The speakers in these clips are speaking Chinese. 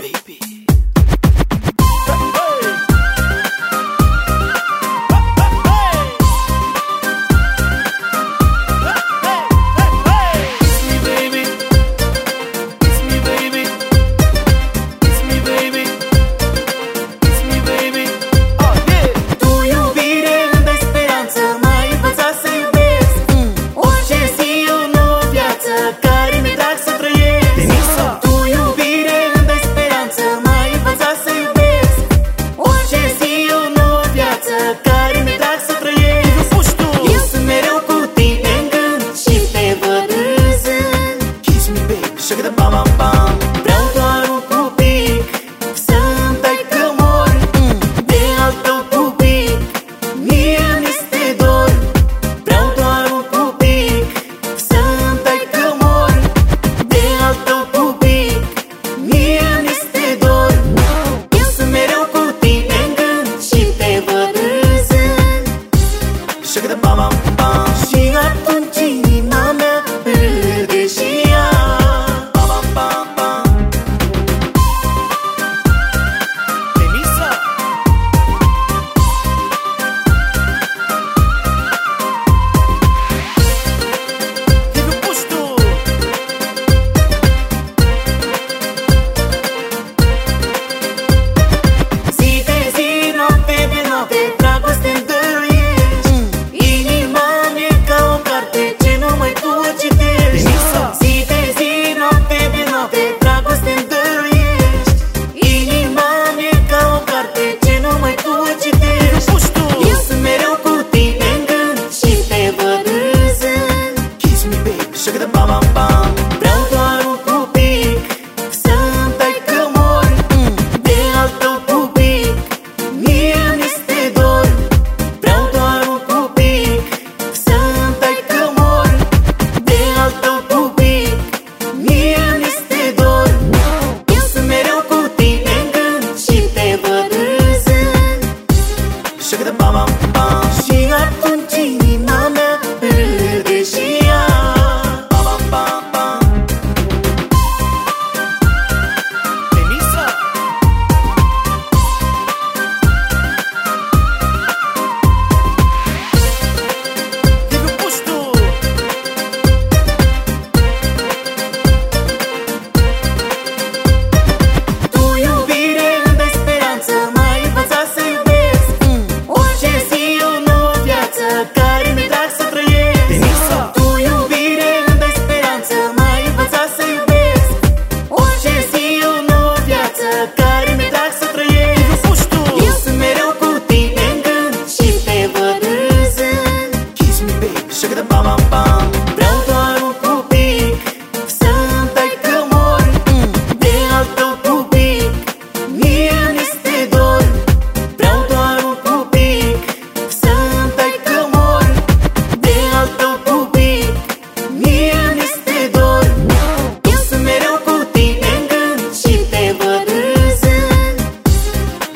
baby。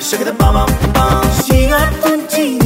小给他帮帮帮，心安顿静。